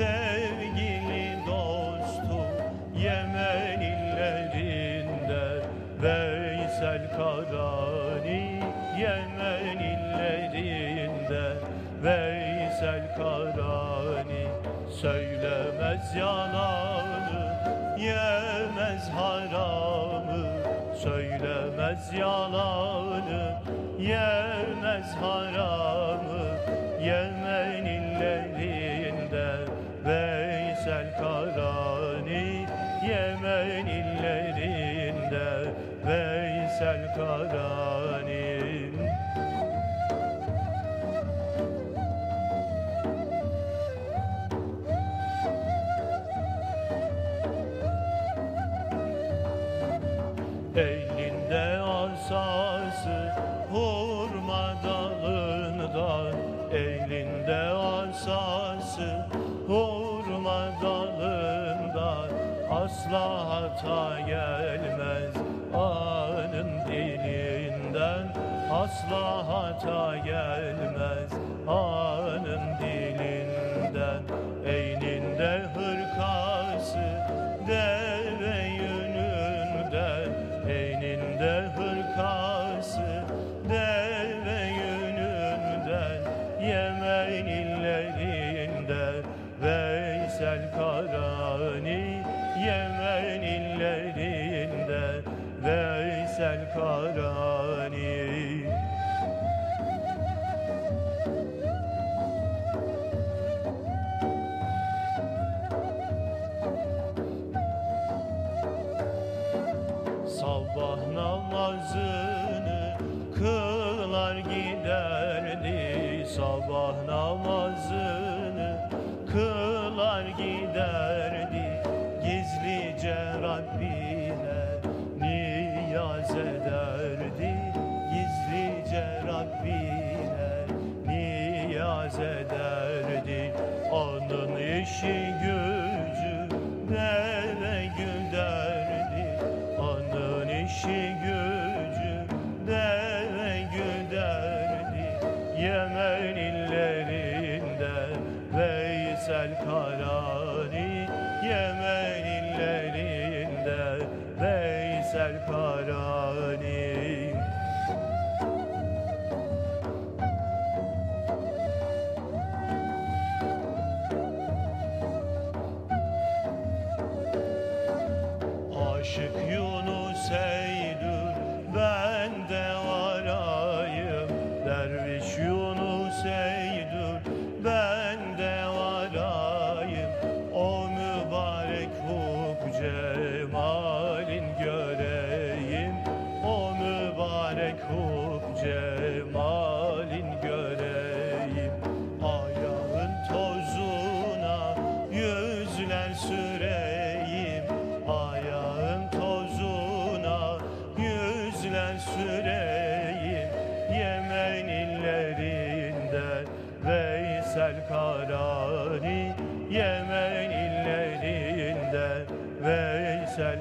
sevgili dostum Yemen illerinde Veysel Karani Yemen illerinde Veysel Karani. Söylemez yalanı Yemez haramı. Söylemez yalanı Yemez haramı. Yemen illerinde Veysel Karani Elinde asası hurma dalında Elinde asası hurma dalında Asla hata gelmez Asla hata gelmez anın dilinden Eyninde hırkası deve yününden Eyninde hırkası deve yününden Yemen illerinde Veysel Karani. Yemen illerinde Veysel Karani Sabah namazını kılar giderdi. Sabah namazını kılar giderdi. Gizlice Rabbine niyaz ederdi. Gizlice Rabbine niyaz ederdi. Onun işi Yemen illerinde Veysel Karani Yemen illerinde Veysel Karani. Aşık cemalin göreyim. O mübarek hub cemalin göreyim. Ayağın tozuna yüzler süreyim. Ayağın tozuna yüzler süreyim. Yemen illerinde Veysel Karani Yemen güzel